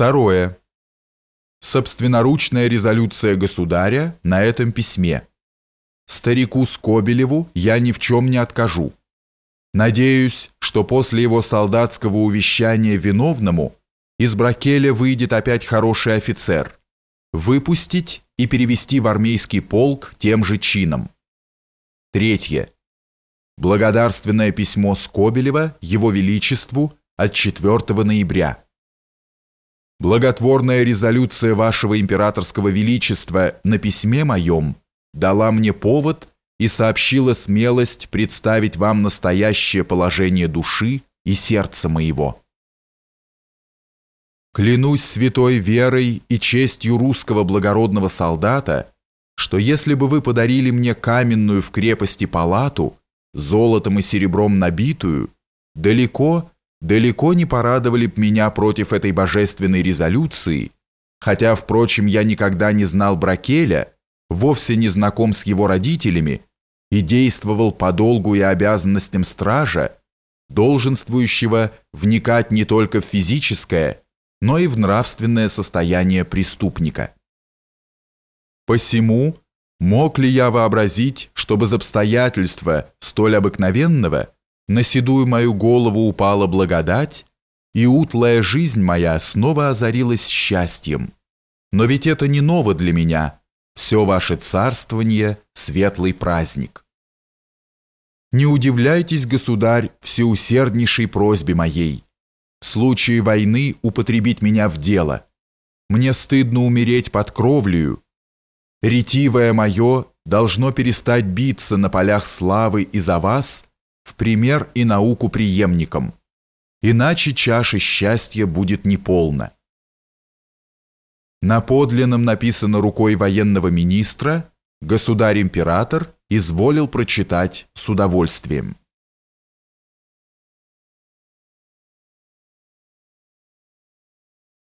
Второе. Собственноручная резолюция государя на этом письме. Старику Скобелеву я ни в чем не откажу. Надеюсь, что после его солдатского увещания виновному из Бракеля выйдет опять хороший офицер. Выпустить и перевести в армейский полк тем же чином. Третье. Благодарственное письмо Скобелева Его Величеству от 4 ноября. Благотворная резолюция вашего императорского величества на письме моем дала мне повод и сообщила смелость представить вам настоящее положение души и сердца моего. Клянусь святой верой и честью русского благородного солдата, что если бы вы подарили мне каменную в крепости палату, золотом и серебром набитую, далеко далеко не порадовали б меня против этой божественной резолюции, хотя, впрочем, я никогда не знал Бракеля, вовсе не знаком с его родителями и действовал по долгу и обязанностям стража, долженствующего вникать не только в физическое, но и в нравственное состояние преступника. Посему мог ли я вообразить, чтобы за обстоятельства столь обыкновенного – на седую мою голову упала благодать, и утлая жизнь моя снова озарилась счастьем. Но ведь это не ново для меня, все ваше царствование — светлый праздник. Не удивляйтесь, государь, всеусерднейшей просьбе моей. В случае войны употребить меня в дело. Мне стыдно умереть под кровлею. Ретивое мое должно перестать биться на полях славы и за вас — в пример и науку преемникам, иначе чаша счастья будет неполна. На подлинном написано рукой военного министра, государь-император изволил прочитать с удовольствием.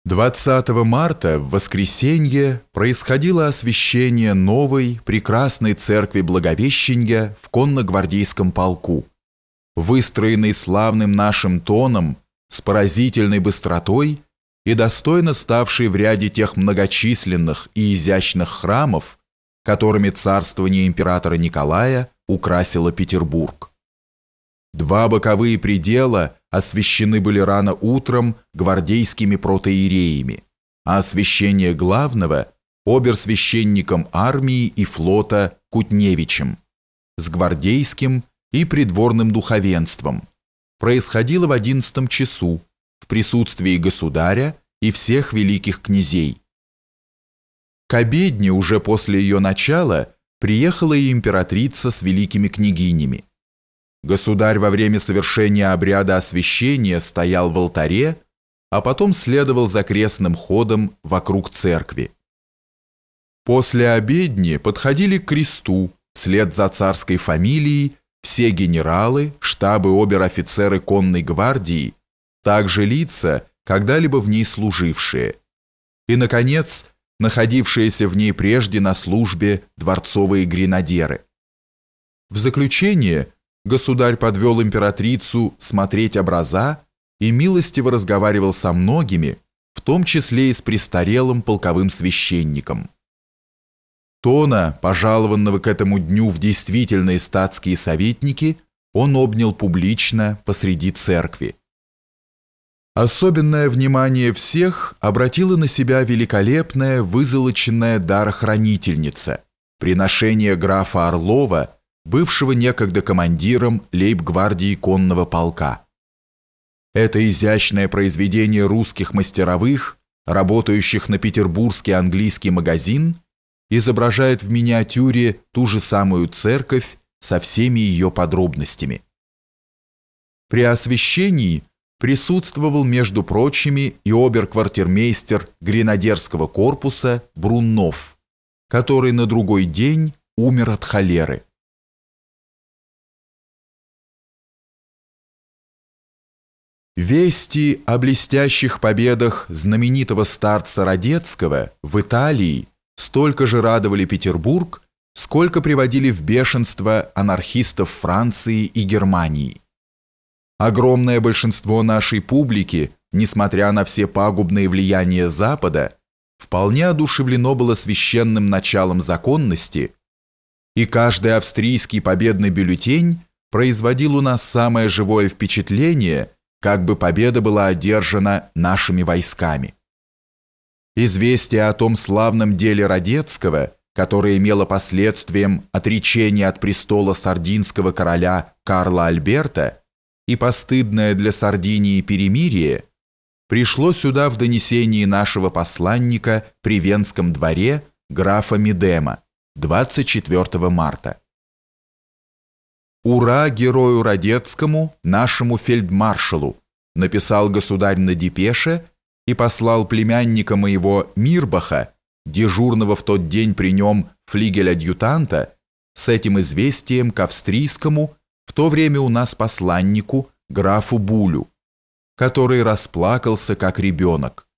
Двадцатого марта в воскресенье происходило освящение новой прекрасной церкви Благовещения в конногвардейском полку выстроенный славным нашим тоном, с поразительной быстротой и достойно ставший в ряде тех многочисленных и изящных храмов, которыми царствование императора Николая украсило Петербург. Два боковые предела освящены были рано утром гвардейскими протоиереями, а освящение главного – оберсвященником армии и флота Кутневичем, с гвардейским и придворным духовенством, происходило в одиннадцатом часу в присутствии государя и всех великих князей. К обедне уже после ее начала приехала и императрица с великими княгинями. Государь во время совершения обряда освящения стоял в алтаре, а потом следовал за крестным ходом вокруг церкви. После обедни подходили к кресту вслед за царской фамилией все генералы, штабы обер-офицеры конной гвардии, также лица, когда-либо в ней служившие. И, наконец, находившиеся в ней прежде на службе дворцовые гренадеры. В заключение государь подвел императрицу смотреть образа и милостиво разговаривал со многими, в том числе и с престарелым полковым священником. Тона, пожалованного к этому дню в действительные статские советники, он обнял публично посреди церкви. Особенное внимание всех обратила на себя великолепная вызолоченная дарохранительница, приношение графа Орлова, бывшего некогда командиром лейб-гвардии конного полка. Это изящное произведение русских мастеровых, работающих на петербургский английский магазин – изображает в миниатюре ту же самую церковь со всеми ее подробностями. При освящении присутствовал, между прочими, и оберквартирмейстер гренадерского корпуса Бруннов, который на другой день умер от холеры. Вести о блестящих победах знаменитого старца Радецкого в Италии столько же радовали Петербург, сколько приводили в бешенство анархистов Франции и Германии. Огромное большинство нашей публики несмотря на все пагубные влияния Запада, вполне одушевлено было священным началом законности, и каждый австрийский победный бюллетень производил у нас самое живое впечатление, как бы победа была одержана нашими войсками. Известие о том славном деле Радецкого, которое имело последствием отречение от престола сардинского короля Карла Альберта и постыдное для Сардинии перемирие, пришло сюда в донесении нашего посланника при Венском дворе графа Мидема 24 марта. «Ура герою Радецкому, нашему фельдмаршалу!» написал государь на депеше и послал племянника моего Мирбаха, дежурного в тот день при нем флигель-адъютанта, с этим известием к австрийскому, в то время у нас посланнику, графу Булю, который расплакался как ребенок.